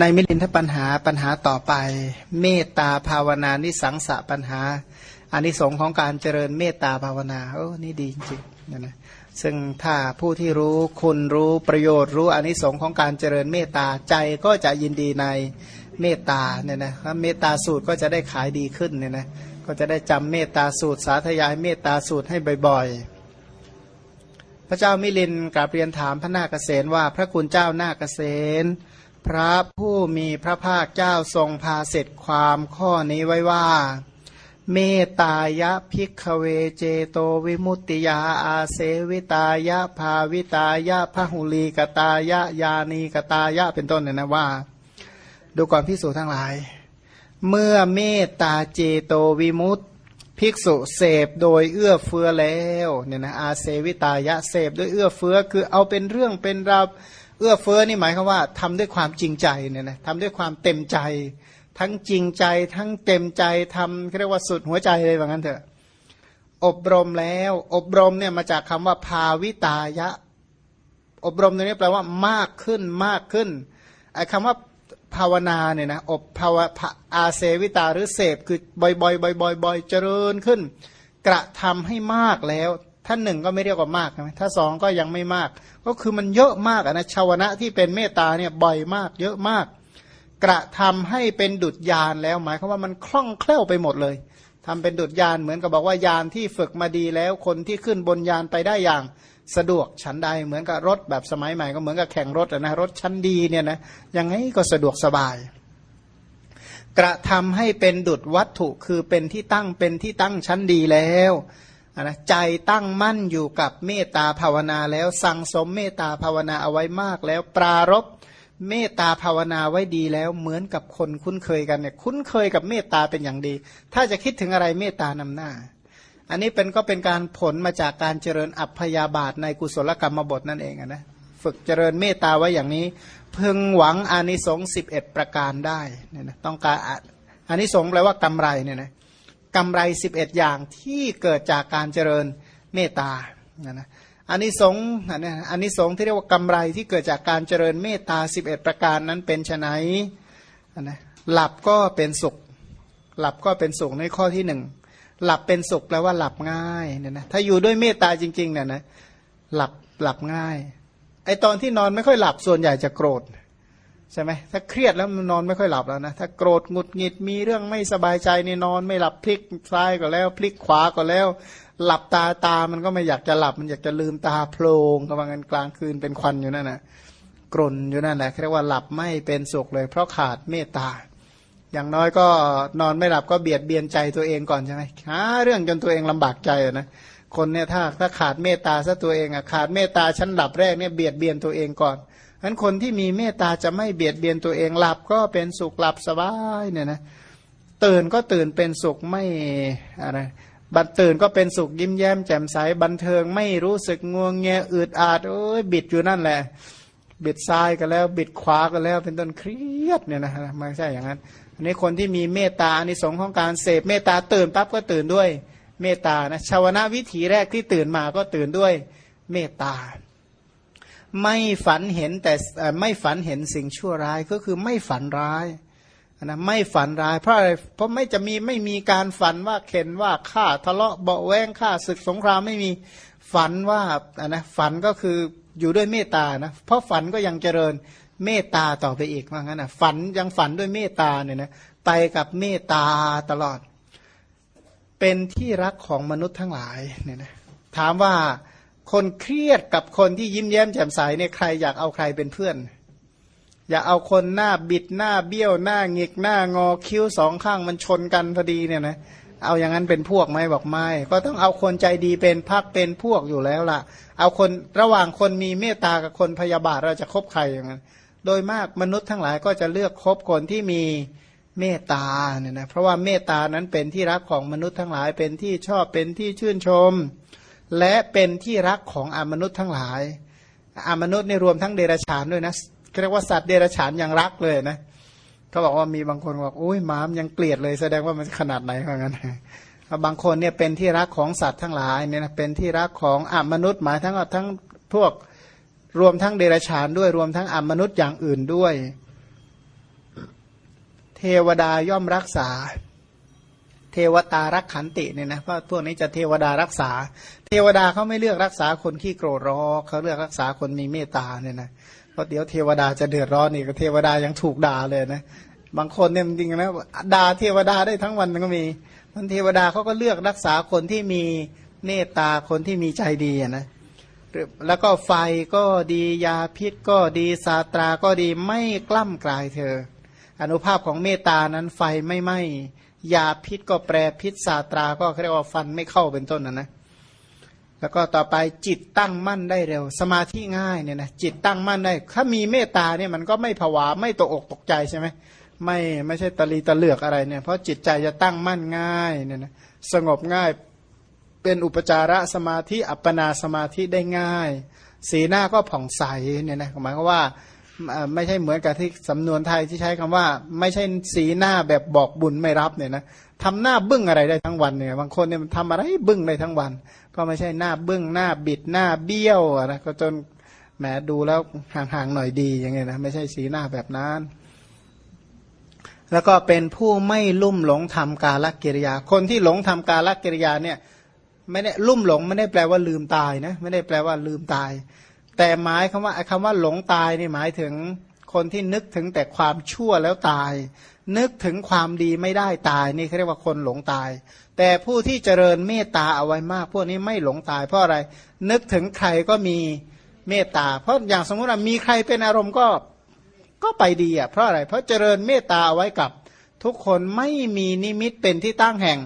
ในมิลินทปัญหาปัญหาต่อไป เมตตาภาวนานิสังสะปัญหาอันนี้สงของการเจริญเมตตาภาวนาโอ้นี่ดีจริงๆนะนะซึ่งถ้าผู้ที่รู้คุณรู้ประโยชน์ รู้อันนี้สงของการเจริญเมตตาใจก็จะยินดีในเมตตาเนี่ยนะเมตตาสูตรก็จะได้ขายดีขึ้นเนี่ยนะก็จะได้จำเมตตาสูตรสาธยายเมตตาสูตรให้บ่อย ๆ พระเจ้ามิลินกราบเรียนถามพระนาคเษนว่าพระคุณเจ้านาคเษน พระผู้มีพระภาคเจ้าทรงพาเสร็จความข้อนี้ไว้ว่า เมตายะพิกเวเจโตวิมุตติยาอาเสวิตายะภาวิตายะพหุลีกตายะยานีกตายะเป็นต้นเนี่ยนะว่า ดูก่อนพิสูจทั้งหลาย เมื่อเมตตาเจโตวิมุตติภิกษุเสพโดยเอื้อเฟื้อแล้วเนี่ยนะอาเสวิตายะเสพด้วยเอื้อเฟื้อคือเอาเป็นเรื่องเป็นราว เอื้อเฟื้อนี่หมายความว่าทำด้วยความจริงใจเนี่ยนะทำด้วยความเต็มใจ ทั้งจริงใจ ทั้งเต็มใจทำเรียกว่าสุดหัวใจเลยว่างั้นเถอะอบรมแล้ว อบรมเนี่ยมาจากคำว่าภาวิตายะ อบรมตรงนี้แปลว่ามากขึ้นมากขึ้นไอ้คำว่าภาวนาเนี่ยนะอบภาวะอาเสวิตาหรือเสพคือบ่อยๆบ่อยๆบ่อยๆเจริญขึ้น กระทำให้มากแล้ว ท่านหนึ่งก็ไม่เรียกว่ามากนะถ้าสองก็ยังไม่มาก ก็คือมันเยอะมากนะชาวนะที่เป็นเมตตาเนี่ยบ่อยมาก เยอะมาก กระทำให้เป็นดุจยานแล้ว หมายความว่ามันคล่องแคล่วไปหมดเลยทำเป็นดุจยานเหมือนกับบอกว่ายานที่ฝึกมาดีแล้ว คนที่ขึ้นบนยานไปได้อย่างสะดวกชั้นใดเหมือนกับรถแบบสมัยใหม่ก็เหมือนกับแข่งรถนะรถชั้นดีเนี่ยนะยังไงก็สะดวกสบาย กระทำให้เป็นดุจวัตถุคือเป็นที่ตั้งเป็นที่ตั้งชั้นดีแล้ว นะใจตั้งมั่นอยู่กับเมตตาภาวนาแล้วสั่งสมเมตตาภาวนาเอาไว้มากแล้ว ปรารบเมตตาภาวนาไว้ดีแล้วเหมือนกับคนคุ้นเคยกันเนี่ยคุ้นเคยกับเมตตาเป็นอย่างดี ถ้าจะคิดถึงอะไรเมตตานำหน้า อันนี้เป็นก็เป็นการผลมาจากการเจริญอัพยาบาทในกุศลกรรมบทนั่นเองนะฝึกเจริญเมตตาไว้อย่างนี้ พึงหวังอานิสงส์สิบเอ็ดประการได้เนี่ยนะต้องการอานิสงส์แปลว่ากำไรเนี่ยนะ กำไร 11 อย่างที่เกิดจากการเจริญเมตตานะอันนี้สงอันนี้อันนี้สงที่เรียกว่ากำไรที่เกิดจากการเจริญเมตตา 11 ประการนั้นเป็นไนนะหลับก็เป็นสุข หลับก็เป็นสุขในข้อที่หนึ่งหลับเป็นสุขแปลว่าหลับง่ายเนี่ยนะถ้าอยู่ด้วยเมตตาจริงๆเนี่ยนะหลับหลับง่ายไอตอนที่นอนไม่ค่อยหลับส่วนใหญ่จะโกรธ ใช่ไหมถ้าเครียดแล้วมันนอนไม่ค่อยหลับแล้วนะถ้าโกรธหงุดหงิดมีเรื่องไม่สบายใจนี่นอนไม่หลับพลิกซ้ายก็แล้ว พลิกขวาก็แล้ว หลับตาตามันก็ไม่อยากจะหลับ มันอยากจะลืมตาโพลงกำลังกันกลางคืนเป็นควันอยู่นั่นนะกรนอยู่นั่นแหละเรียกว่าหลับไม่เป็นสุขเลย เพราะขาดเมตตา อย่างน้อยก็นอนไม่หลับก็เบียดเบียนใจตัวเองก่อนใช่ไหมหาเรื่องจนตัวเองลำบากใจนะคนเนี่ยถ้าถ้าขาดเมตตาซะตัวเองอะขาดเมตตาชั้นหลับแรกเนี่ยเบียดเบียนตัวเองก่อน นั้นคนที่มีเมตตาจะไม่เบียดเบียนตัวเองหลับก็เป็นสุขหลับสบายเนี่ยนะตื่นก็ตื่นเป็นสุขไม่อะไรบันตื่นก็เป็นสุขยิ้มแย้มแจ่มใสบันเทิงไม่รู้สึกงวงเงียอืดอาดโอ้ยบิดอยู่นั่นแหละ บิดซ้ายก็แล้ว บิดขวาก็แล้ว เป็นต้นเครียดเนี่ยนะไม่ใช่อย่างนั้นอันนี้คนที่มีเมตตาอันนี้สงของการเสพเมตตาตื่นปั๊บก็ตื่นด้วย เมตตานะชาวนาวิถีแรกที่ตื่นมาก็ตื่นด้วยเมตตา ไม่ฝันเห็นแต่ไม่ฝันเห็นสิ่งชั่วร้ายก็คือไม่ฝันร้ายนะไม่ฝันร้ายเพราะอะไรเพราะไม่จะมีไม่มีการฝันว่าเข็นว่าฆ่าทะเลาะเบาแวงฆ่าศึกสงครามไม่มีฝันว่านะฝันก็คืออยู่ด้วยเมตตานะเพราะฝันก็ยังเจริญเมตตาต่อไปอีกว่างั้นนะฝันยังฝันด้วยเมตตาเนี่ยนะไปกับเมตตาตลอด เป็นที่รักของมนุษย์ทั้งหลายเนี่ยนะถามว่า คนเครียดกับคนที่ยิ้มแย้มแจ่มใสเนี่ยใครอยากเอาใครเป็นเพื่อน อยากเอาคนหน้าบิดหน้าเบี้ยวหน้าหงิกหน้างอคิ้วสองข้างมันชนกันพอดีเนี่ยนะเอาอย่างนั้นเป็นพวกไหมบอกไม่ ก็ต้องเอาคนใจดีเป็นพักเป็นพวกอยู่แล้วล่ะ เอาคนระหว่างคนมีเมตตากับคนพยาบาทเราจะคบใครอย่างนั้นโดยมากมนุษย์ทั้งหลายก็จะเลือกคบคนที่มีเมตตาเนี่ยนะเพราะว่าเมตตานั้นเป็นที่รักของมนุษย์ทั้งหลายเป็นที่ชอบเป็นที่ชื่นชม และเป็นที่รักของอมนุษย์ทั้งหลายอมนุษย์ในรวมทั้งเดรัจฉานด้วยนะเรียกว่าสัตว์เดรัจฉานยังรักเลยนะเขาบอกว่ามีบางคนบอกอุ้ยหมามยังเกลียดเลยแสดงว่ามันขนาดไหนเหมือนกันบางคนเนี่ยเป็นที่รักของสัตว์ทั้งหลายเนี่ยนะเป็นที่รักของอมนุษย์หมายทั้งทั้งพวกรวมทั้งเดรัจฉานด้วยรวมทั้งอมนุษย์อย่างอื่นด้วย เทวดาย่อมรักษา ทวตารักขันติเนี่ยนะเพราะพวกนี้จะเทวดารักษา เทวดาเขาไม่เลือกรักษาคนขี้โกรธรอเขาเลือกรักษาคนมีเมตตาเนี่ยนะเพราะเดี๋ยวเทวดาจะเดือดร้อนนี่ก็เทวดายังถูกด่าเลยนะบางคนเนี่ยจริงๆนะด่าเทวดาได้ทั้งวันก็มีมันเทวดาเขาก็เลือกรักษาคนที่มีเมตตาคนที่มีใจดีนะแล้วก็ไฟก็ดียาพิษก็ดีสาตราก็ดีไม่กล้ำกลายเธอ อนุภาพของเมตตานั้นไฟไม่ไหม้ ยาพิษก็แปรพิษสาตราก็เรียกว่าฟันไม่เข้าเป็นต้นนะนะแล้วก็ต่อไปจิตตั้งมั่นได้เร็ว สมาธิง่ายเนี่ยนะจิตตั้งมั่นได้ ถ้ามีเมตตาเนี่ยมันก็ไม่ผวาไม่ตกอกตกใจใช่ไหมไม่ไม่ใช่ตะลีตะเลือกอะไรเนี่ย เพราะจิตใจจะตั้งมั่นง่ายเนี่ยนะสงบง่ายเป็นอุปจาระสมาธิอัปปนาสมาธิได้ง่าย สีหน้าก็ผ่องใสเนี่ยนะหมายความว่า ไม่ใช่เหมือนกับที่สำนวนไทยที่ใช้คำว่า ไม่ใช่สีหน้าแบบบอกบุญไม่รับเนี่ยนะทำหน้าบึ้งอะไรได้ทั้งวันเนี่ยบางคนเนี่ยมันทำอะไรบึ้งได้ทั้งวัน ก็ไม่ใช่หน้าบึ้งหน้าบิดหน้าเบี้ยวนะก็จนแหมดูแล้วห่างๆหน่อยดีอย่างเงี้ยนะไม่ใช่สีหน้าแบบนั้น แล้วก็เป็นผู้ไม่ลุ่มหลงทำกาลกิริยา คนที่หลงทำกาลกิริยาเนี่ยไม่ได้ลุ่มหลงไม่ได้แปลว่าลืมตายนะไม่ได้แปลว่าลืมตาย แต่หมายคำว่าคำว่าหลงตายนี่หมายถึงคนที่นึกถึงแต่ความชั่วแล้วตาย นึกถึงความดีไม่ได้ตายนี่เขาเรียกว่าคนหลงตาย แต่ผู้ที่เจริญเมตตาเอาไว้มาก พวกนี้ไม่หลงตายเพราะอะไร นึกถึงใครก็มีเมตตา เพราะอย่างสมมติว่ามีใครเป็นอารมณ์ก็ก็ไปดีอะเพราะอะไรเพราะเจริญเมตตาเอาไว้กับทุกคนไม่มีนิมิตเป็นที่ตั้งแห่ง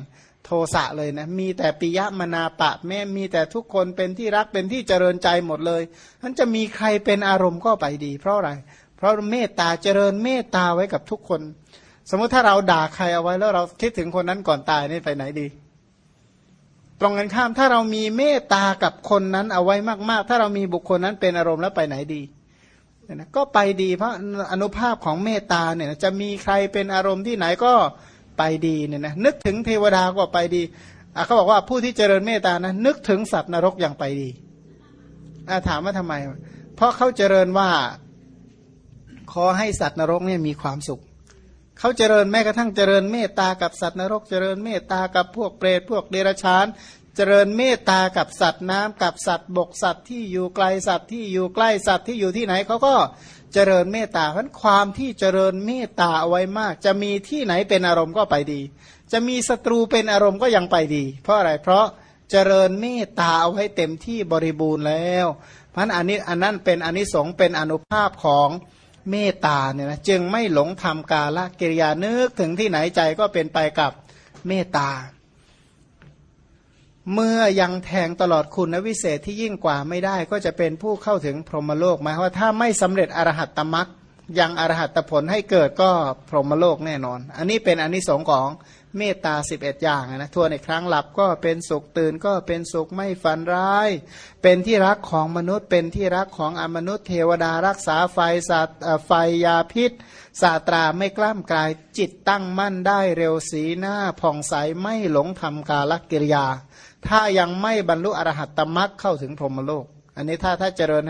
สะเลยนะมีแต่ปิยมนาปะ แม่มีแต่ทุกคนเป็นที่รักเป็นที่เจริญใจหมดเลยมันจะมีใครเป็นอารมณ์ก็ไปดี เพราะอะไร เพราะเมตตาเจริญเมตตาไว้กับทุกคน สมมุติถ้าเราด่าใครเอาไว้แล้วเราคิดถึงคนนั้นก่อนตายนี่ไปไหนดี ตรงกันข้ามถ้าเรามีเมตตากับคนนั้นเอาไว้มาก ๆ ถ้าเรามีบุคคลนั้นเป็นอารมณ์แล้วไปไหนดีนะก็ไปดีเพราะอนุภาพของเมตตาเนี่ยจะมีใครเป็นอารมณ์ที่ไหนก็ ไปดีเนี่ยนะนึกถึงเทวดาก็ไปดีเขาบอกว่าผู้ที่เจริญเมตตานะนึกถึงสัตว์นรกอย่างไปดีถามว่าทำไม เพราะเขาเจริญว่าขอให้สัตว์นรกเนี่ยมีความสุขเขาเจริญแม้กระทั่งเจริญเมตตากับสัตว์นรก เจริญเมตตากับพวกเปรตพวกเดรัจฉาน เจริญเมตตากับสัตว์น้ำกับสัตว์บกสัตว์ที่อยู่ไกลสัตว์ที่อยู่ใกล้สัตว์ที่อยู่ที่ไหนเขาก็ เจริญเมตตาเพราะความที่เจริญเมตตาเอาไว้มาก จะมีที่ไหนเป็นอารมณ์ก็ไปดี จะมีศัตรูเป็นอารมณ์ก็ยังไปดี เพราะอะไรเพราะเจริญเมตตาเอาไว้เต็มที่บริบูรณ์แล้วเพราะอันนี้อันนั้นเป็นอนนิสงส์เป็นอนุภาพของเมตตาเนี่ยนะจึงไม่หลงทำกาละกิริยานึกถึงที่ไหนใจก็เป็นไปกับเมตตา เมื่อยังแทงตลอดคุณวิเศษที่ยิ่งกว่าไม่ได้ ก็จะเป็นผู้เข้าถึงพรหมโลกหมายว่าถ้าไม่สำเร็จอรหัตตมักยังอรหัตผลให้เกิดก็พรหมโลกแน่นอน อันนี้เป็นอนนิสงส์ของ เมตตาสิบเอ็ดอย่างนะทวนในครั้งหลับก็เป็นสุขตื่นก็เป็นสุขไม่ฝันร้าย เป็นที่รักของมนุษย์ เป็นที่รักของอมนุษย์เทวดารักษาไฟสัตไฟยาพิษศาตราไม่กล้ามกลายจิตตั้งมั่นได้เร็วสีหน้าผ่องใสไม่หลงทำกาลกิริยา ถ้ายังไม่บรรลุอรหัตตมรักเข้าถึงพรหมโลก อันนี้ถ้าถ้าเจริญ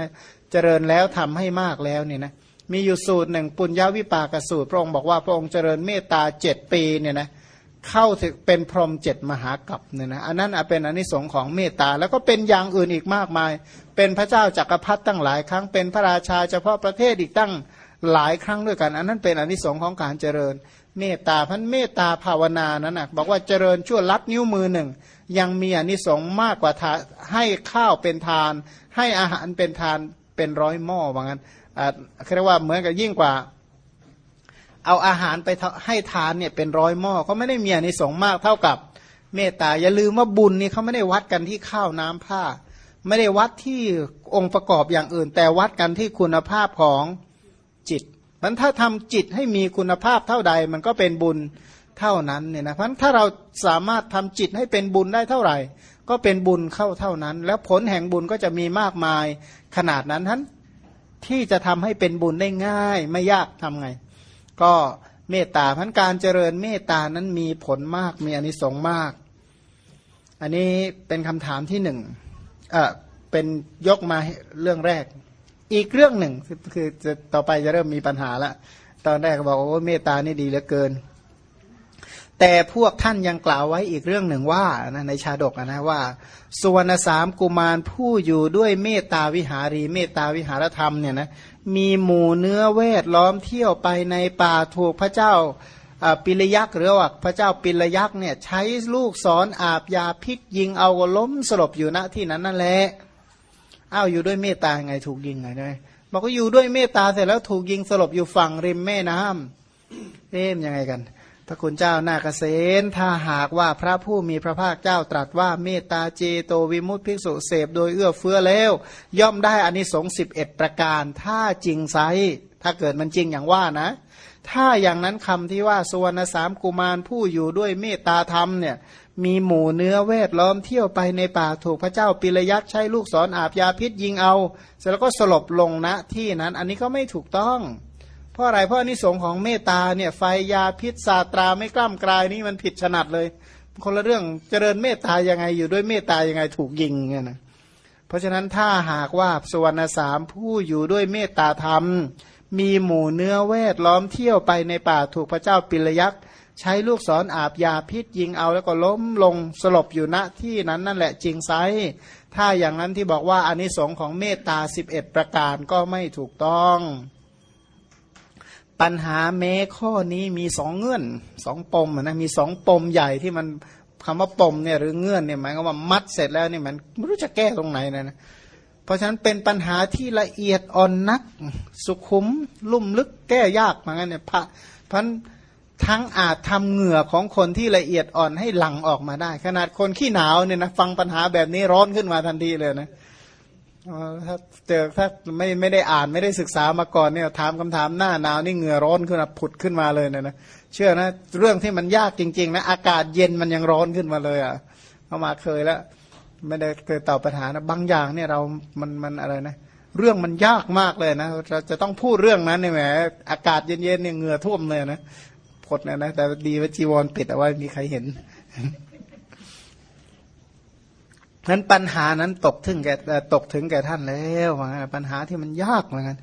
เจริญแล้วทำให้มากแล้วเนี่ยนะมีอยู่สูตรหนึ่งปุญญาวิปากสูตรพระองค์บอกว่าพระองค์เจริญเมตตาเจ็ดปีเนี่ยนะเเข้าถึงเป็นพรหมเจ็ดมหากัปเนี่ยนะอันนั้นเป็นอนนิสงค์ของเมตตา แล้วก็เป็นอย่างอื่นอีกมากมาย เป็นพระเจ้าจักรพรรดิตั้งหลายครั้งเป็นพระราชาเฉพาะประเทศอีกตั้งหลายครั้งด้วยกัน อันนั้นเป็นอนนิสงค์ของการเจริญ เมตตาพันเมตตาภาวนานั้นนะบอกว่าเจริญชั่วลัดนิ้วมือหนึ่ง ยังมีอนิสงส์มากกว่าให้ข้าวเป็นทาน ให้อาหารเป็นทานเป็นร้อยหม้อว่างั้นเรียกว่าเหมือนกับยิ่งกว่า เอาอาหารไปให้ทานเนี่ยเป็นร้อยหม้อเขาไม่ได้มีอนิสงส์มากเท่ากับเมตตาอย่าลืมว่าบุญนี่เขาไม่ได้วัดกันที่ข้าวน้ำผ้า ไม่ได้วัดที่องค์ประกอบอย่างอื่น แต่วัดกันที่คุณภาพของจิตมันถ้าทำจิตให้มีคุณภาพเท่าใด มันก็เป็นบุญเท่านั้นเนี่ยนะเพราะถ้าเราสามารถทำจิตให้เป็นบุญได้เท่าไหร่ ก็เป็นบุญเข้าเท่านั้น แล้วผลแห่งบุญก็จะมีมากมายขนาดนั้นท่านที่จะทำให้เป็นบุญได้ง่าย ไม่ยากทำไง ก็เมตตาพันการเจริญเมตตานั้นมีผลมากมีอนิสงส์มาก อันนี้เป็นคำถามที่หนึ่งเออเป็นยกมาเรื่องแรก อีกเรื่องหนึ่งคือจะต่อไปจะเริ่มมีปัญหาละตอนแรกบอกโอ้เมตตานี่ดีเหลือเกิน แต่พวกท่านยังกล่าวไว้อีกเรื่องหนึ่งว่านะในชาดกนะว่าสุวรรณสามกุมารผู้อยู่ด้วยเมตตาวิหารี เมตตาวิหารธรรมเนี่ยนะ มีหมู่เนื้อเวทล้อมเที่ยวไปในป่าถูกพระเจ้าปิลยักษ์หรือว่าพระเจ้าปิลยักษ์เนี่ยใช้ลูกศรออาบยาพิษยิงเอาล้มสลบอยู่ณที่นั้นนั่นแหละอ้าวอยู่ด้วยเมตตาไงถูกยิงไงด้บอกว่าอยู่ด้วยเมตตาเสร็จแล้วถูกยิงสลบอยู่ฝั่งริมแม่น้ำเอ๊มยังไงกัน พระคุณเจ้านาเกษตถ้าหากว่าพระผู้มีพระภาคเจ้าตรัสว่าเมตตาเจโตวิมุตติภิกษุเสพโดยเอื้อเฟื้อแล้ว ย่อมได้อานิสงส์สิบเอ็ดประการ ถ้าจริงไซถ้าเกิดมันจริงอย่างว่านะ ถ้าอย่างนั้นคำที่ว่าสุวรรณสามกุมารผู้อยู่ด้วยเมตตาธรรมเนี่ยมีหมู่เนื้อเวทล้อมเที่ยวไปในป่าถูกพระเจ้าปิลยักษ์ใช้ลูกศรออาบยาพิษยิงเอา เสร็จแล้วก็สลบลงณที่นั้นอันนี้ก็ไม่ถูกต้อง เพราะอะไรเพราะอนิสงของเมตตาเนี่ยไฟยาพิษสาตราไม่กล้ำกลายนี่มันผิดฉนัดเลย คนละเรื่องเจริญเมตตายังไงอยู่ด้วยเมตตายังไงถูกยิงเงี้ยนะเพราะฉะนั้นถ้าหากว่าสวรรณสามผู้อยู่ด้วยเมตตาธรรม มีหมู่เนื้อเวทล้อมเที่ยวไปในป่าถูกพระเจ้าปิลยักษ์ใช้ลูกศรออาบยาพิษยิงเอาแล้วก็ล้มลงสลบอยู่ณที่นั้นนั่นแหละจริงไซถ้าอย่างนั้นที่บอกว่าอนนิสงของเมตตาสิบเอ็ดประการก็ไม่ถูกต้อง ปัญหาเมข้อนี้มีสองเงื่อนสองปมนะมีสองปมใหญ่ที่มันคำว่าปมเนี่ยหรือเงื่อนเนี่ยหมายความว่ามัดเสร็จแล้วเนี่ยมันไม่รู้จะแก้ตรงไหนนะนะเพราะฉะนั้นเป็นปัญหาที่ละเอียดอ่อนนักสุขุม ลุ่มลึกแก้ยากเหมือนกันเนี่ยพระพันทั้งอาจทำเหงื่อของคนที่ละเอียดอ่อนให้หลั่งออกมาได้ ขนาดคนขี้หนาวเนี่ยนะฟังปัญหาแบบนี้ร้อนขึ้นมาทันทีเลยนะ ถ้าเจอถ้าไม่ไม่ได้อ่านไม่ได้ศึกษามาก่อนเนี่ยถามคำถามหน้าหนาวนี่เหงื่อร้อนขึ้นมาผุดขึ้นมาเลยเนะนะเชื่อนะเรื่องที่มันยากจริง ๆ นะ อากาศเย็นมันยังร้อนขึ้นมาเลยอะเข้ามาเคยแล้ว ไม่ได้เคยตอบปัญหานะบางอย่างเนี่ยเรามันมันอะไรนะเรื่องมันยากมากเลยนะเราจะต้องพูดเรื่องนั้นเนี่ยแหมอากาศเย็นๆเนี่ยเหงื่อท่วมเลยนะผดนะนะแต่ดีว่าจีวรปิดเอาไว้มีใครเห็น นั้นปัญหานั้นตกถึงแก่ตกถึงแก่ท่านแล้วปัญหาที่มันยากเหมือนกัน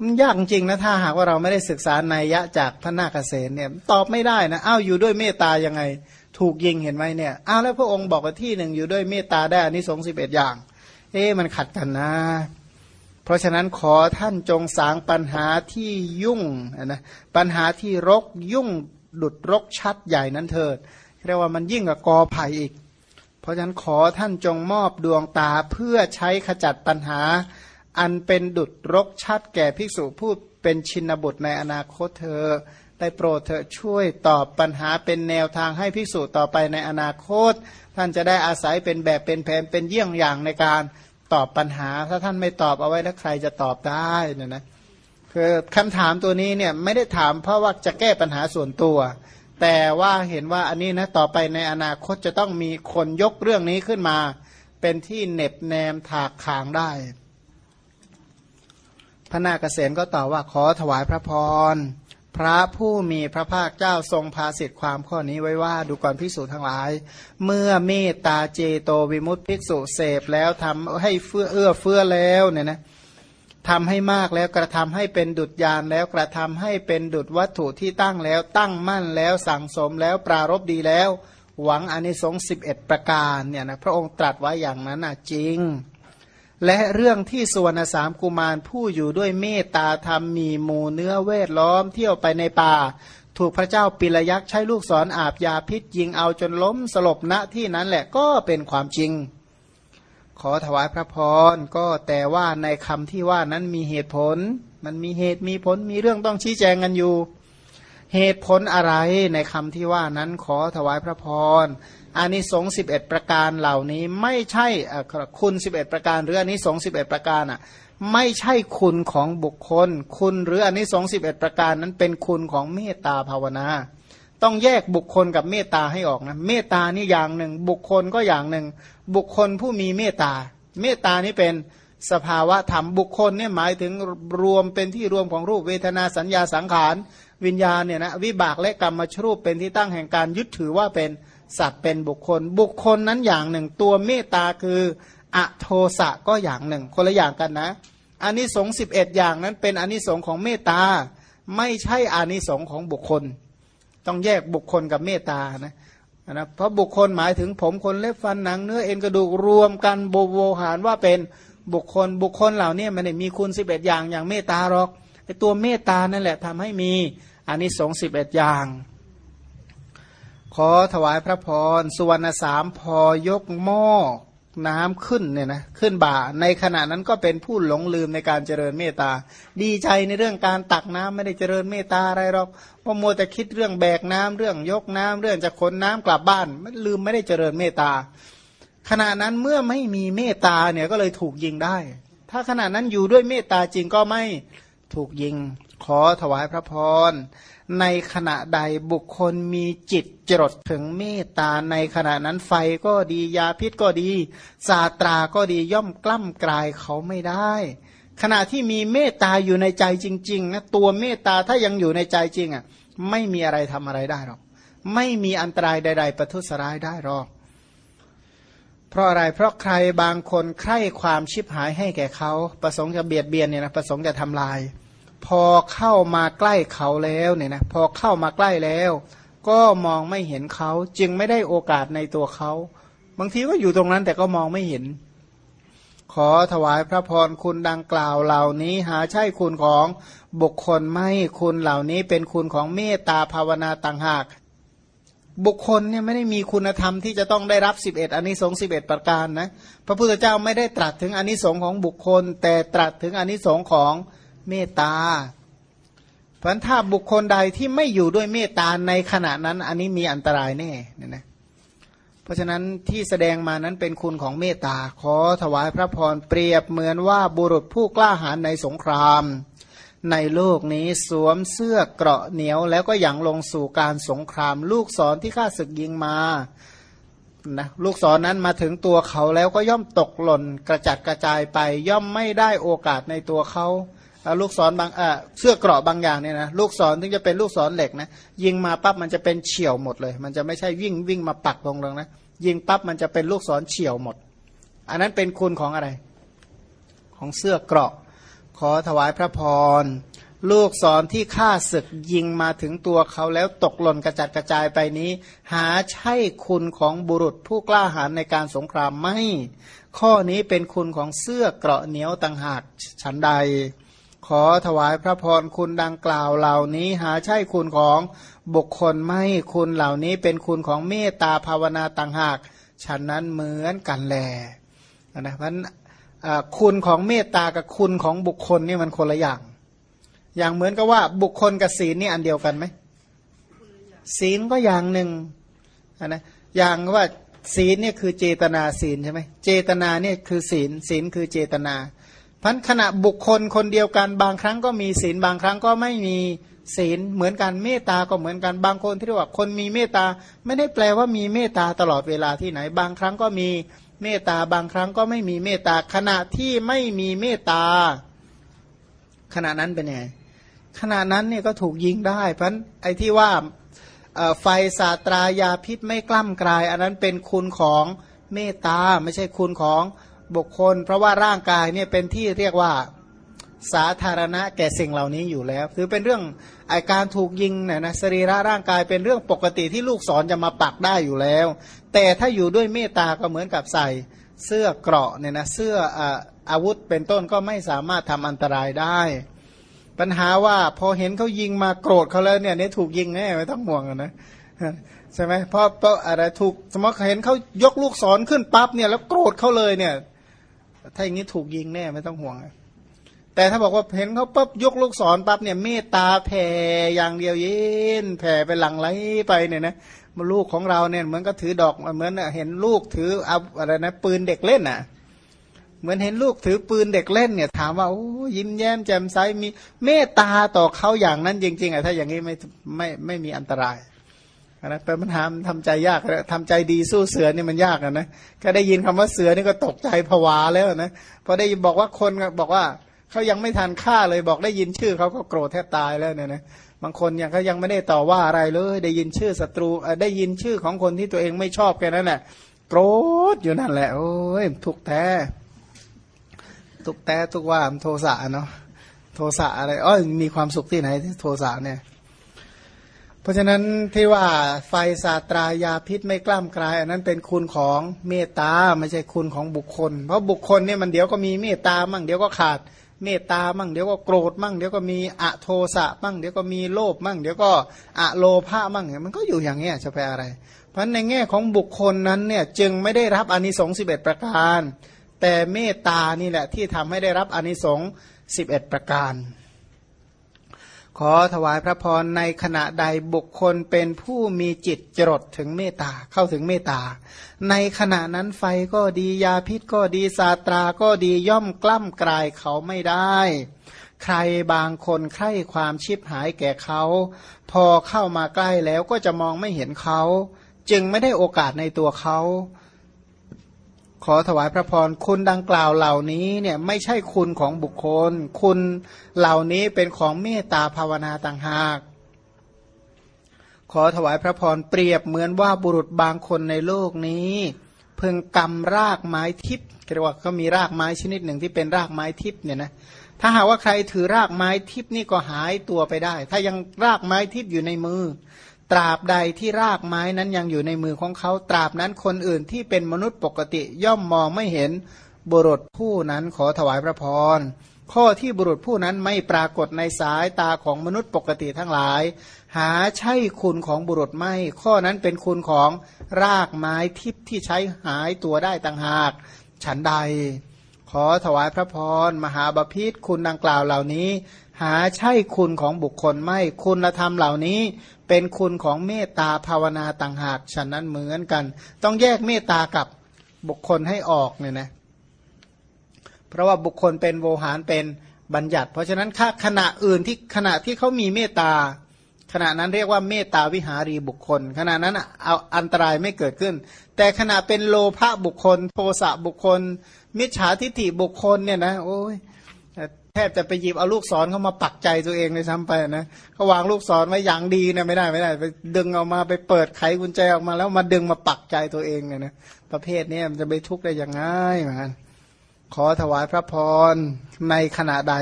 มันยากจริงนะถ้าหากว่าเราไม่ได้ศึกษาในยะจากพระนาคเษนเนี่ยตอบไม่ได้นะอ้าวอยู่ด้วยเมตตายังไง ถูกยิงเห็นไหมเนี่ยอ้าวแล้วพระองค์บอกว่าที่หนึ่งอยู่ด้วยเมตตาได้อนนี้สงสิบเอ็ดอย่าง เอ๊มันขัดกันนะ เพราะฉะนั้นขอท่านจงสางปัญหาที่ยุ่งนะปัญหาที่รกยุ่งดุดรกชัดใหญ่นั้นเถิดเรียกว่ามันยิ่งกว่ากอไผ่อีก เพราะฉะนั้นขอท่านจงมอบดวงตาเพื่อใช้ขจัดปัญหา อันเป็นดุดรกชัดแก่ภิกษุผู้เป็นชินบุตรในอนาคตเธอได้โปรดเธอช่วยตอบปัญหาเป็นแนวทางให้ภิกษุต่อไปในอนาคต ท่านจะได้อาศัยเป็นแบบเป็นแผนเป็นเยี่ยงอย่างในการตอบปัญหา ถ้าท่านไม่ตอบเอาไว้แล้วใครจะตอบได้เนี่ยนะคือคำถามตัวนี้เนี่ยไม่ได้ถามเพราะว่าจะแก้ปัญหาส่วนตัว แต่ว่าเห็นว่าอันนี้นะต่อไปในอนาคตจะต้องมีคนยกเรื่องนี้ขึ้นมา เป็นที่เน็บแนมถากขางได้ พระนาคเษนก็ตอบว่าขอถวายพระพร พระผู้มีพระภาคเจ้าทรงพาสิทธิความข้อนี้ไว้ว่าดูก่อนภิกษุทั้งหลาย เมื่อเมตตาเจโตวิมุตติภิกษุเสพแล้วทำให้เฟื่อเอื้อเฟื้อแล้วเนี่ยนะ ทำให้มากแล้วกระทำให้เป็นดุจยานแล้วกระทำให้เป็นดุจวัตถุที่ตั้งแล้วตั้งมั่นแล้วสั่งสมแล้วปรารบดีแล้ว หวังอนิสงส์สิบเอ็ดประการเนี่ยนะพระองค์ตรัสไว้อย่างนั้นนะจริง และเรื่องที่สวนสามกุมารผู้อยู่ด้วยเมตตาธรรมมีหมู่เนื้อเวทล้อมเที่ยวไปในป่า ถูกพระเจ้าปิลยักษ์ใช้ลูกศรออาบยาพิษยิงเอาจนล้มสลบณที่นั้นแหละก็เป็นความจริง ขอถวายพระพรก็แต่ว่าในคำที่ว่านั้นมีเหตุผล มันมีเหตุมีผลมีเรื่องต้องชี้แจงกันอยู่ เหตุผลอะไรในคำที่ว่านั้นขอถวายพระพรอานิสงส์สิบเอ็ดประการเหล่านี้ไม่ใช่คุณสิบเอ็ดประการ หรืออานิสงส์สิบเอ็ดประการอะไม่ใช่คุณของบุคคล คุณหรืออานิสงส์สิบเอ็ดประการนั้นเป็นคุณของเมตตาภาวนา ต้องแยกบุคคลกับเมตตาให้ออกนะเมตตานี่อย่างหนึ่ง บุคคลก็อย่างหนึ่ง บุคคลผู้มีเมตตา เมตตานี่เป็นสภาวะธรรมบุคคลเนี่ยหมายถึงรวมเป็นที่รวมของรูปเวทนาสัญญาสังขารวิญญาณเนี่ยนะวิบากและกรรมชรูปเป็นที่ตั้งแห่งการยึดถือว่าเป็นสัตว์เป็นบุคคล บุคคลนั้นอย่างหนึ่ง ตัวเมตตาคืออโทสะก็อย่างหนึ่ง คนละอย่างกันนะอันนี้สงสิบเอ็ดอย่างนั้นเป็นอันนี้สงของเมตตา ไม่ใช่อานิสงส์ของบุคคล ต้องแยกบุคคลกับเมตตานะนะเพราะบุคคลหมายถึงผมคนเล็บฟันหนังเนื้อเอ็นกระดูกรวมกันโบโวหารว่าเป็นบุคคลบุคคลเหล่านี้มันมีคุณสิบเอ็ดอย่างอย่างเมตตาหรอกไอตัวเมตตานั่นแหละทำให้มีอานิสงส์สิบเอ็ดอย่าง ขอถวายพระพรสุวรรณสามพอยกหม้อ น้ำขึ้นเนี่ยนะขึ้นบ่า ในขณะนั้นก็เป็นผู้หลงลืมในการเจริญเมตตา ดีใจในเรื่องการตักน้ำไม่ได้เจริญเมตตาอะไรหรอกเพราะมัวแต่คิดเรื่องแบกน้ำเรื่องยกน้ำเรื่องจะขนน้ำกลับบ้านไม่ลืมไม่ได้เจริญเมตตา ขณะนั้นเมื่อไม่มีเมตตาเนี่ยก็เลยถูกยิงได้ ถ้าขณะนั้นอยู่ด้วยเมตตาจริงก็ไม่ถูกยิง ขอถวายพระพร ในขณะใดบุคคลมีจิตจดถึงเมตตาในขณะนั้นไฟก็ดียาพิษก็ดีศาตราก็ดีย่อมกล้ำกลายเขาไม่ได้ ขณะที่มีเมตตาอยู่ในใจจริงๆนะตัวเมตตาถ้ายังอยู่ในใจจริงอะไม่มีอะไรทำอะไรได้หรอก ไม่มีอันตรายใด ๆ ประทุษร้ายได้หรอก เพราะอะไรเพราะใครบางคนใคร่ความชิบหายให้แก่เขาประสงค์จะเบียดเบียนเนี่ยนะประสงค์จะทำลาย พอเข้ามาใกล้เขาแล้วเนี่ยนะพอเข้ามาใกล้แล้ว ก็มองไม่เห็นเขา จึงไม่ได้โอกาสในตัวเขา บางทีก็อยู่ตรงนั้นแต่ก็มองไม่เห็น ขอถวายพระพรคุณดังกล่าวเหล่านี้ หาใช่คุณของบุคคลไม่คุณเหล่านี้เป็นคุณของเมตตาภาวนาต่างหาก บุคคลเนี่ยไม่ได้มีคุณธรรมที่จะต้องได้รับ11อันนี้สงสิบเอ็ดประการนะ พระพุทธเจ้าไม่ได้ตรัสถึงอันนี้สงของบุคคล แต่ตรัสถึงอันนี้สงของ เมตตาเพราะถ้าบุคคลใดที่ไม่อยู่ด้วยเมตตาในขณะนั้น อันนี้มีอันตรายแน่เนี่ยนะเพราะฉะนั้นที่แสดงมานั้นเป็นคุณของเมตตาขอถวายพระพรเปรียบเหมือนว่าบุรุษผู้กล้าหาญในสงคราม ในโลกนี้สวมเสื้อเกราะเหนียว แล้วก็ยังลงสู่การสงคราม ลูกศรที่ข้าศึกยิงมานะลูกศรนนั้นมาถึงตัวเขาแล้วก็ย่อมตกหล่นกระจัดกระจายไป ย่อมไม่ได้โอกาสในตัวเขา ลูกศรบางเสื้อเกราะบางอย่างเนี่ยนะลูกศรถึงจะเป็นลูกศรเหล็กนะยิงมาปั๊บมันจะเป็นเฉียวหมดเลย มันจะไม่ใช่วิ่งวิ่งมาปักลงลงนะยิงปั๊บมันจะเป็นลูกศรเฉียวหมด อันนั้นเป็นคุณของอะไร ของเสื้อเกราะ ขอถวายพระพร ลูกศรที่ฆ่าศึกยิงมาถึงตัวเขาแล้วตกหล่นกระจัดกระจายไปนี้ หาใช่คุณของบุรุษผู้กล้าหาญในการสงครามไม่ ข้อนี้เป็นคุณของเสื้อเกราะเหนียวต่างหากฉันใด ขอถวายพระพรคุณดังกล่าวเหล่านี้ หาใช่คุณของบุคคลไม่คุณเหล่านี้เป็นคุณของเมตตาภาวนาต่างหากฉันนั้นเหมือนกันแลนะเพราะคุณของเมตตากับคุณของบุคคลนี่มันคนละอย่าง อย่างเหมือนกับว่าบุคคลกับศีลนี่อันเดียวกันไหมศีลก็อย่างหนึ่งนะอย่างว่าศีลเนี่ยคือเจตนาศีลใช่ไหมเจตนาเนี่ยคือศีลศีลคือเจตนา พันขณะบุคคลคนเดียวกันบางครั้งก็มีศีลบางครั้งก็ไม่มีศีลเหมือนกันเมตตาก็เหมือนกันบางคนที่เรียกว่าคนมีเมตตาไม่ได้แปลว่ามีเมตตาตลอดเวลาที่ไหน บางครั้งก็มีเมตตาบางครั้งก็ไม่มีเมตตาขณะที่ไม่มีเมตตาขณะนั้นเป็นไงขณะนั้นเนี่ยก็ถูกยิงได้ เพราะไอ้ที่ว่าไฟสาตรายาพิษไม่กล้ำกลาย อันนั้นเป็นคุณของเมตตาไม่ใช่คุณของ บุคคล เพราะว่าร่างกายเนี่ยเป็นที่เรียกว่าสาธารณะแก่สิ่งเหล่านี้อยู่แล้วคือเป็นเรื่องไอการถูกยิงเนี่ยนะสรีระร่างกายเป็นเรื่องปกติที่ลูกศรจะมาปักได้อยู่แล้ว แต่ถ้าอยู่ด้วยเมตตาก็เหมือนกับใส่เสื้อเกราะเนี่ยนะเสื้ออาวุธเป็นต้นก็ไม่สามารถทำอันตรายได้ ปัญหาว่าพอเห็นเขายิงมาโกรธเขาแล้วเนี่ยนี่ถูกยิงแน่ไม่ต้องห่วงนะใช่ไหมเพราะเพราะอะไรถูกสมมติเห็นเขายกลูกศรขึ้นปั๊บเนี่ยแล้วโกรธเขาเลยเนี่ย ถ้าอย่างนี้ถูกยิงแน่ไม่ต้องห่วง แต่ถ้าบอกว่าเห็นเขาปั๊บยกลูกศรปั๊บเนี่ยเมตตาแผ่อย่างเดียวเย็นแผ่ไปหลังไหลไปเนี่ยนะมาลูกของเราเนี่ยเหมือนก็ถือดอกเหมือนเห็นลูกถือเอาอะไรนะปืนเด็กเล่นน่ะ เหมือนเห็นลูกถือปืนเด็กเล่นเนี่ย ถามว่าโอ้ยิ้มแย้มแจ่มใสมีเมตตาต่อเขาอย่างนั้นจริง ๆอะถ้าอย่างนี้ไม่ไม่ไม่มีอันตราย นะเป็นปัญหาทำใจยากทำใจดีสู้เสือนี่มันยากนะนะแค่ได้ยินคำว่าเสือนี่ก็ตกใจผวาแล้วนะ พอได้บอกว่าคนบอกว่าเขายังไม่ทันฆ่าเลยบอกได้ยินชื่อเขาก็โกรธแทบตายแล้วเนี่ยนะ บางคนยังเขายังไม่ได้ต่อว่าอะไรเลย ได้ยินชื่อศัตรูได้ยินชื่อของคนที่ตัวเองไม่ชอบแค่นั้นแหละ โกรธอยู่นั่นแหละ โอ้ยทุกแท้ทุกแท้ทุกว่าโทสะเนาะ โทสะอะไรอ้อมีความสุขที่ไหนโทสะเนี่ย เพราะฉะนั้นที่ว่าไฟสาตรายาพิษไม่กล้ามกลายอันนั้นเป็นคุณของเมตตาไม่ใช่คุณของบุคคล เพราะบุคคลเนี่ยมันเดี๋ยวก็มีเมตตามั่งเดี๋ยวก็ขาดเมตตามั่งเดี๋ยวก็โกรธมั่งเดี๋ยวก็มีอะโทสะมั่งเดี๋ยวก็มีโลภมั่งเดี๋ยวก็อะโลภะมั่งมันก็อยู่อย่างเงี้ยจะไปอะไร เพราะในแง่ของบุคคลนั้นเนี่ยจึงไม่ได้รับอานิสงส์สิบเอ็ดประการ แต่เมตตานี่แหละที่ทำให้ได้รับอานิสงส์สิบเอ็ดประการ ขอถวายพระพรในขณะใดบุคคลเป็นผู้มีจิตจรดถึงเมตตาเข้าถึงเมตตา ในขณะนั้นไฟก็ดียาพิษก็ดีสาตราก็ดีย่อมกล้ำกลายเขาไม่ได้ ใครบางคนใคร่ความชิบหายแก่เขา พอเข้ามาใกล้แล้วก็จะมองไม่เห็นเขา จึงไม่ได้โอกาสในตัวเขา ขอถวายพระพรคุณดังกล่าวเหล่านี้เนี่ยไม่ใช่คุณของบุคคล คุณเหล่านี้เป็นของเมตตาภาวนาต่างหาก ขอถวายพระพรเปรียบเหมือนว่าบุรุษบางคนในโลกนี้ เพิ่งกำรากไม้ทิพย์เรียกว่าเขามีรากไม้ชนิดหนึ่งที่เป็นรากไม้ทิพย์เนี่ยนะถ้าหากว่าใครถือรากไม้ทิพย์นี่ก็หายตัวไปได้ ถ้ายังรากไม้ทิพย์อยู่ในมือ ตราบใดที่รากไม้นั้นยังอยู่ในมือของเขาตราบนั้นคนอื่นที่เป็นมนุษย์ปกติย่อมมองไม่เห็นบุรุษผู้นั้นขอถวายพระพรข้อที่บุรุษผู้นั้นไม่ปรากฏในสายตาของมนุษย์ปกติทั้งหลาย หาใช่คุณของบุรุษไม่ ข้อนั้นเป็นคุณของรากไม้ทิพที่ใช้หายตัวได้ต่างหาก ฉันใด ขอถวายพระพรมหาบาพิษคุณดังกล่าวเหล่านี้ หาใช่คุณของบุคคลไม่คุณธรรมเหล่านี้ เป็นคุณของเมตตาภาวนาต่างหากฉะนั้นเหมือนกัน ต้องแยกเมตตากับบุคคลให้ออกเนี่ยนะเพราะว่าบุคคลเป็นโวหารเป็นบัญญัติ เพราะฉะนั้นถ้าขณะอื่นที่ขณะที่เขามีเมตตาขณะนั้นเรียกว่าเมตตาวิหารีบุคคล ขณะนั้นเอาอันตรายไม่เกิดขึ้น แต่ขณะเป็นโลภะบุคคล โทสะบุคคล มิจฉาทิฏฐิบุคคลเนี่ยนะโอ้ย แทบจะไปหยิบเอาลูกศรเข้ามาปักใจตัวเองเลยซ้ำไปนะเขาวางลูกศรไว้อย่างดีนะไม่ได้ไม่ได้ ไปดึงออกมาไปเปิดไขกุญแจออกมาแล้วมาดึงมาปักใจตัวเองเนี่ยนะประเภทนี้มันจะไปทุกข์ได้อย่างง่ายเหมือนกันขอถวายพระพรในขณะใด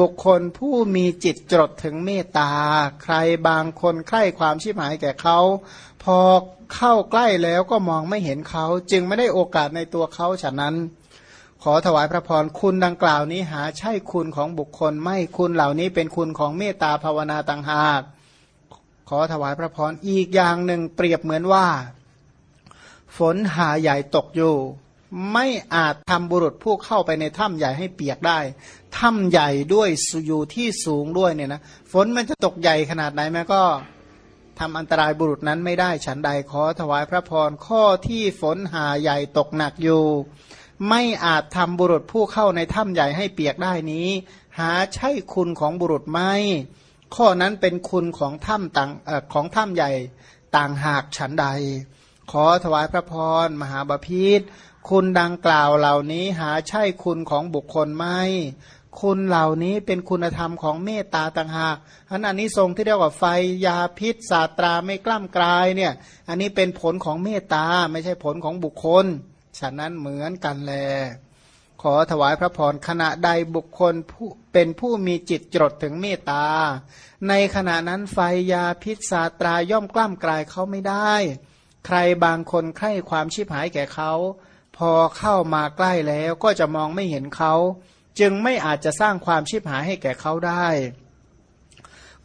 บุคคลผู้มีจิตจดถึงเมตตา ใครบางคนใคร่ความชิบหายแก่เขา พอเข้าใกล้แล้วก็มองไม่เห็นเขา จึงไม่ได้โอกาสในตัวเขาฉะนั้น ขอถวายพระพรคุณดังกล่าวนี้หาใช่คุณของบุคคล ไม่คุณเหล่านี้เป็นคุณของเมตตาภาวนาต่างหาก ขอถวายพระพรอีกอย่างหนึ่งเปรียบเหมือนว่า ฝนหาใหญ่ตกอยู่ ไม่อาจทำบุรุษผู้เข้าไปในถ้ำใหญ่ให้เปียกได้ถ้ำใหญ่ด้วยอยู่ที่สูงด้วยเนี่ยนะฝนมันจะตกใหญ่ขนาดไหนแม้ก็ทำอันตรายบุรุษนั้นไม่ได้ฉันใดขอถวายพระพรข้อที่ฝนหาใหญ่ตกหนักอยู่ ไม่อาจทำบุรุษผู้เข้าในถ้ำใหญ่ให้เปียกได้นี้ หาใช่คุณของบุรุษไม่ ข้อนั้นเป็นคุณของถ้ำต่างอของถ้ำใหญ่ต่างหากฉันใด ขอถวายพระพรมหาบาพิษคุณดังกล่าวเหล่านี้หาใช่คุณของบุคคลไม่ คุณเหล่านี้เป็นคุณธรรมของเมตตาต่างหากอันอันนี้ทรงที่เรียกว่าไฟยาพิษศาสตราไม่กล้ามกลายเนี่ย อันนี้เป็นผลของเมตตาไม่ใช่ผลของบุคคล ฉะนั้นเหมือนกันแล ขอถวายพระพรขณะใดบุคคลผู้เป็นผู้มีจิตจดถึงเมตตา ในขณะนั้นไฟยาพิษสาตราย่อมกล้ามกลายเขาไม่ได้ ใครบางคนใคร่ความชิบหายแก่เขา พอเข้ามาใกล้แล้วก็จะมองไม่เห็นเขา จึงไม่อาจจะสร้างความชิบหายให้แก่เขาได้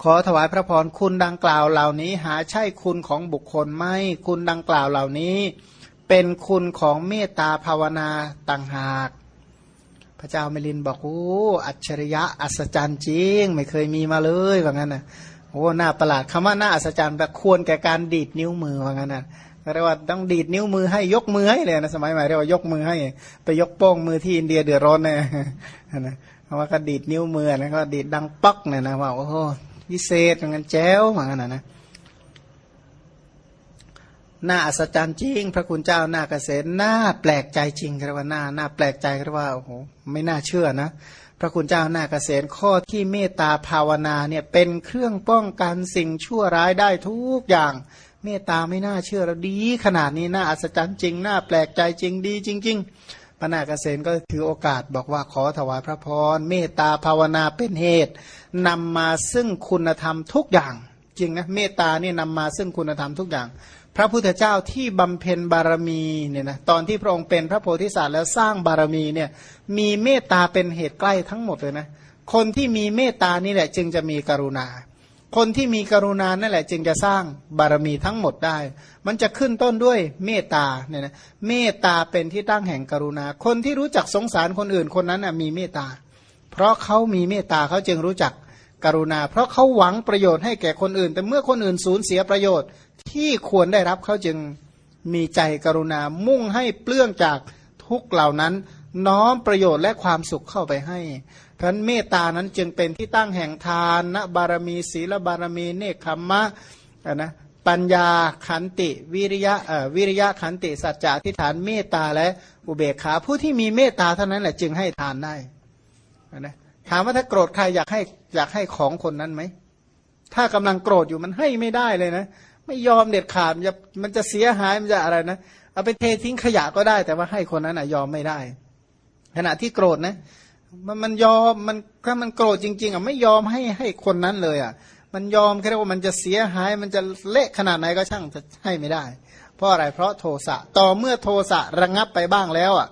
ขอถวายพระพรคุณดังกล่าวเหล่านี้ หาใช่คุณของบุคคลไม่คุณดังกล่าวเหล่านี้ เป็นคุณของเมตตาภาวนาต่างหาก พระเจ้าเมลินบอกโอ้อัจฉริยะอัศจรรย์จริง ไม่เคยมีมาเลยว่างั้นนะโอ้หน้าประหลาดคำว่าหน้าอัศจรรย์แบบควรแก่การดีดนิ้วมือว่างั้นนะเรียกว่าต้องดีดนิ้วมือให้ยกมือให้เลยนะสมัยใหม่เรียกว่ายกมือให้ ไปยกโป้งมือที่อินเดียเดือดร้อนเนี่ยนะเพราะว่าก็ดีดนิ้วมือนะก็ดีดดังปักเนี่ยนะว่าโอ้วิเศษว่างั้นแจ้วว่างั้นนะ น่าอัศจรรย์จริง พระคุณเจ้าน้าเกษตรน่าแปลกใจจริงครับว่าน่าน่าแปลกใจครับว่าโอ้โหไม่น่าเชื่อนะ พระคุณเจ้าน้าเกษตรข้อที่เมตตาภาวนาเนี่ยเป็นเครื่องป้องกันสิ่งชั่วร้ายได้ทุกอย่าง เมตตาไม่น่าเชื่อเราดีขนาดนี้น่าอัศจรรย์จริงน่าแปลกใจจริงดีจริง ๆ พระนาคเษนก็ถือโอกาสบอกว่าขอถวายพระพรเมตตาภาวนาเป็นเหตุนำมาซึ่งคุณธรรมทุกอย่างจริงนะเมตตาเนี่นำมาซึ่งคุณธรรมทุกอย่าง พระพุทธเจ้าที่บำเพ็ญบารมีเนี่ยนะตอนที่พระองค์เป็นพระโพธิสัตว์แล้วสร้างบารมีเนี่ยมีเมตตาเป็นเหตุใกล้ทั้งหมดเลยนะคนที่มีเมตตานี่แหละ จึงจะมีกรุณา คนที่มีกรุณานั่นแหละ จึงจะสร้างบารมีทั้งหมดได้ มันจะขึ้นต้นด้วยเมตตาเนี่ยนะเมตตาเป็นที่ตั้งแห่งกรุณา คนที่รู้จักสงสารคนอื่นคนนั้นนะมีเมตตา เพราะเขามีเมตตาเขาจึงรู้จักกรุณา เพราะเขาหวังประโยชน์ให้แก่คนอื่น แต่เมื่อคนอื่นสูญเสียประโยชน์ ที่ควรได้รับเขาจึงมีใจกรุณามุ่งให้เปลื้องจากทุกเหล่านั้น น้อมประโยชน์และความสุขเข้าไปให้เพราะเมตตานั้นจึงเป็นที่ตั้งแห่งทานนะบารมี ศีลบารมี เนคขมมะนะปัญญาขันติวิริยะอ่อวิริยะขันติสัจจะทิฏฐานเมตตาและอุเบกขาผู้ที่มีเมตตาเท่านั้นแหละจึงให้ทานได้นะถามว่าถ้าโกรธใครอยากให้อยากให้ของคนนั้นไหมถ้ากำลังโกรธอยู่มันให้ไม่ได้เลยนะ ไม่ยอมเด็ดขาดมันจะมันจะเสียหายมันจะอะไรนะเอาไปเททิ้งขยะก็ได้ แต่ว่าให้คนนั้นอะยอมไม่ได้ ขณะที่โกรธนะ มันมันยอมมันถ้ามันโกรธจริง ๆอะไม่ยอมให้ให้คนนั้นเลยอะ มันยอมแค่ว่ามันจะเสียหายมันจะเละขนาดไหนก็ช่างจะให้ไม่ได้ เพราะอะไรเพราะโทสะต่อเมื่อโทสะระงับไปบ้างแล้วอะ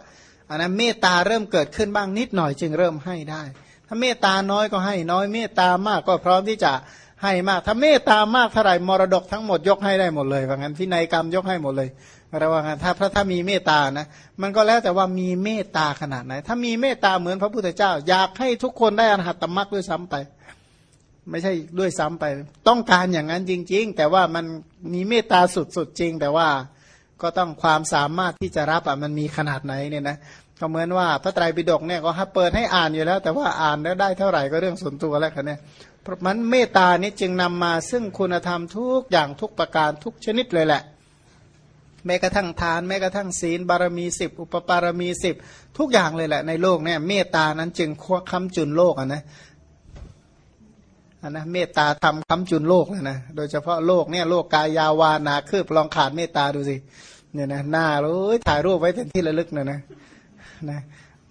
อันนั้นเมตตาเริ่มเกิดขึ้นบ้างนิดหน่อยจึงเริ่มให้ได้ ถ้าเมตตาน้อยก็ให้น้อยเมตตามากก็พร้อมที่จะให้มาก ถ้าเมตตามากเท่าไหร่มรดกทั้งหมดยกให้ได้หมดเลยว่างั้นพินัยกรรมยกให้หมดเลยระวังถ้าพระถ้ามีเมตตานะ มันก็แล้วแต่ว่ามีเมตตาขนาดไหน ถ้ามีเมตตาเหมือนพระพุทธเจ้า อยากให้ทุกคนได้อรหัตตมรรคด้วยซ้ำไป ไม่ใช่ด้วยซ้ำไป ต้องการอย่างนั้นจริง ๆ แต่ว่ามันมีเมตตาสุดๆจริง แต่ว่าก็ต้องความสามารถที่จะรับอะมันมีขนาดไหนเนี่ยนะ ก็เหมือนว่าพระไตรปิฎกเนี่ยก็เปิดให้อ่านอยู่แล้ว แต่ว่าอ่านแล้วได้เท่าไหร่ก็เรื่องส่วนตัวแล้วกันเนี่ยเพราะมันเมตตานี้จึงนำมาซึ่งคุณธรรมทุกอย่างทุกประการทุกชนิดเลยแหละ แม้กระทั่งทาน แม้กระทั่งศีล บารมีสิบอุปปารมีสิบทุกอย่างเลยแหละในโลกเนี่ยเมตตานั้นจึงควค้ำจุนโลกอะนะอันนะเมตตาทำค้ำจุนโลกเลยนะโดยเฉพาะโลกเนี่ยโลกกายาวานาคืบลองขาดเมตตาดูสิเนี่ยนะหน้าเลยถ่ายรูปไว้เป็นที่ระลึกเนี่ยนะ นะ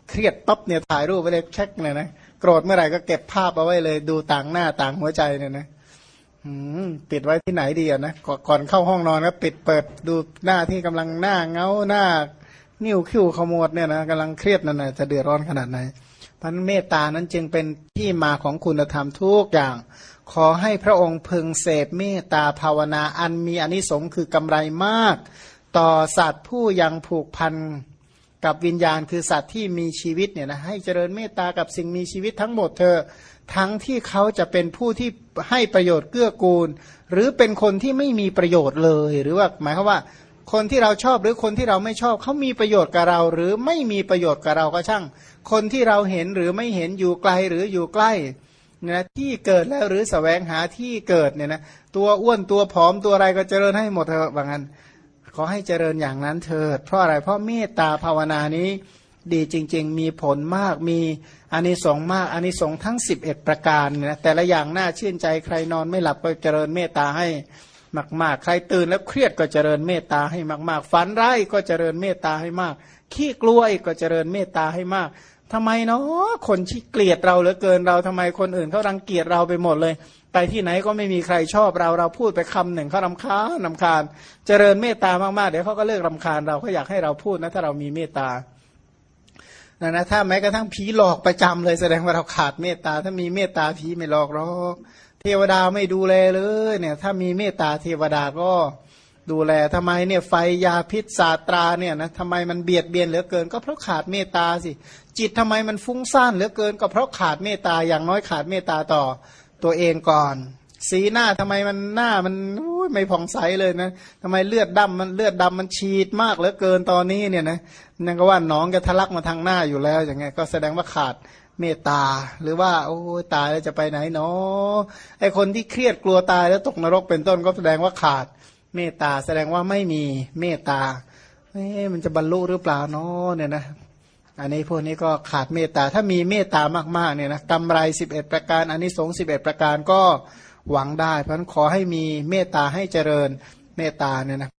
เครียดปั๊บเนี่ยถ่ายรูปไว้เลยเช็คเนี่ยนะโกรธเมื่อไหร่ก็เก็บภาพเอาไว้เลยดูต่างหน้าต่างหัวใจเนี่ยนะปิดไว้ที่ไหนดีอะนะก่อนเข้าห้องนอนก็ปิดเปิดดูหน้าที่กำลังหน้าเงาหน้า นิ้วคิ้วขมวดเนี่ยนะกำลังเครียดนั่นนะจะเดือดร้อนขนาดไหนพันเมตตานั้นจึงเป็นที่มาของคุณธรรมทุกอย่าง ขอให้พระองค์พึงเสพเมตตาภาวนาอันมีอนิสงค์คือกำไรมาก ต่อสัตว์ผู้ยังผูกพัน กับวิญญาณคือสัตว์ที่มีชีวิตเนี่ยนะให้เจริญเมตตากับสิ่งมีชีวิตทั้งหมดเธอ ทั้งที่เขาจะเป็นผู้ที่ให้ประโยชน์เกื้อกูล หรือเป็นคนที่ไม่มีประโยชน์เลย หรือว่าหมายความว่า คนที่เราชอบหรือคนที่เราไม่ชอบเขามีประโยชน์กับเรา หรือไม่มีประโยชน์กับเราก็ช่าง คนที่เราเห็นหรือไม่เห็นอยู่ไกลหรืออยู่ใกล้นะที่เกิดแล้วหรือสแสวงหาที่เกิดเนี่ยนะตัวอ้วนตัวผอมตัวอะไรก็เจริญให้หมดเถอะบางอัน ขอให้เจริญอย่างนั้นเถิด เพราะอะไรเพราะเมตตาภาวนานี้ดีจริง ๆ มีผลมากมีอานิสงส์มากอานิสงส์ทั้ง 11 ประการนะแต่ละอย่างน่าชื่นใจใครนอนไม่หลับก็เจริญเมตตาให้มากๆ ใครตื่นแล้วเครียดก็เจริญเมตตาให้มากๆฝันร้ายก็เจริญเมตตาให้มาก ขี้กลัวก็เจริญเมตตาให้มากทำไมเนาะคนที่เกลียดเราเหลือเกินเราทำไมคนอื่นเขารังเกียจเราไปหมดเลย ไปที่ไหนก็ไม่มีใครชอบเราเราพูดไปคำหนึ่งเขารำคาญรำคาญ เจริญเมตตามากๆ เดี๋ยวเขาก็เลิกรำคาญเราเขาอยากให้เราพูดนะถ้าเรามีเมตตานะนะถ้าแม้กระทั่งผีหลอกประจำเลยแสดงว่าเราขาดเมตตา ถ้ามีเมตตาผีไม่หลอกหรอกเทวดาไม่ดูแลเลยเนี่ย ถ้ามีเมตตาเทวดาก็ดูแลทำไมเนี่ยไฟยาพิษศาสตราเนี่ยนะทำไมมันเบียดเบียนเหลือเกิน ก็เพราะขาดเมตตาสิ จิตทำไมมันฟุ้งซ่านเหลือเกิน ก็เพราะขาดเมตตาอย่างน้อยขาดเมตตาต่อ ตัวเองก่อน สีหน้าทำไมมันหน้ามันไม่ผ่องใสเลยนะทำไมเลือดดำมันเลือดดำมันฉีดมากเหลือเกินตอนนี้เนี่ยนะนั่นก็ว่าน้องจะทะลักมาทางหน้าอยู่แล้วอย่างเงี้ยก็แสดงว่าขาดเมตตาหรือว่า โอ้ตายแล้วจะไปไหนเนาะไอคนที่เครียดกลัวตายแล้วตกนรกเป็นต้นก็แสดงว่าขาดเมตตาแสดงว่าไม่มีเมตตาเอ๊มันจะบรรลุหรือเปล่าเนาะเนี่ยนะ อันนี้พวกนี้ก็ขาดเมตตา ถ้ามีเมตตามากๆเนี่ยนะกำไรสิบเอ็ดประการอันนี้สงสิบเอ็ดประการก็หวังได้ เพราะฉะนั้นขอให้มีเมตตาให้เจริญเมตตาเนี่ยนะ